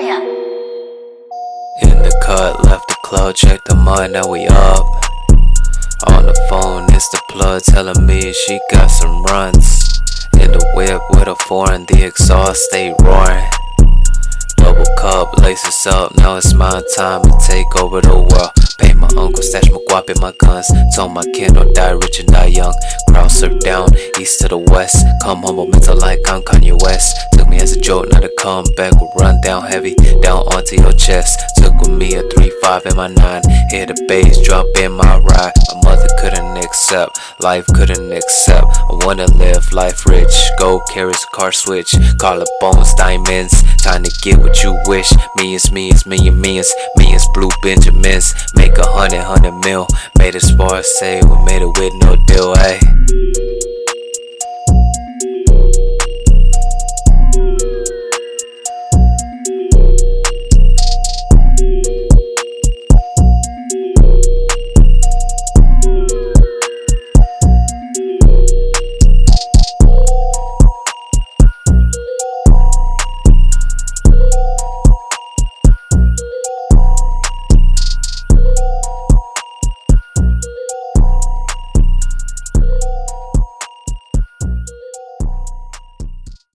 In the cut, left the club, check the mud, now we up. On the phone, it's the plug telling me she got some runs. In the whip with a foreign, the exhaust stay roaring. Double cup, laces up, now it's my time to take over the world. Pay my uncle, stash my guap in my guns. Told my kid don't die rich and die young. Crowd surf down, east to the west. Come home momentum like I'm Kanye West. Me joke, not a comeback. Will run down heavy, down onto your chest. Took with me a 3-5 in my 9. Hear the bass drop in my ride. My mother couldn't accept, life couldn't accept. I wanna live life rich. Gold carries a car switch. Collarbones, diamonds. Time to get what you wish. Millions, millions, million, millions. Millions, blue Benjamins. Make a hundred, hundred mil. Made as far as say we made it with no deal, ayy.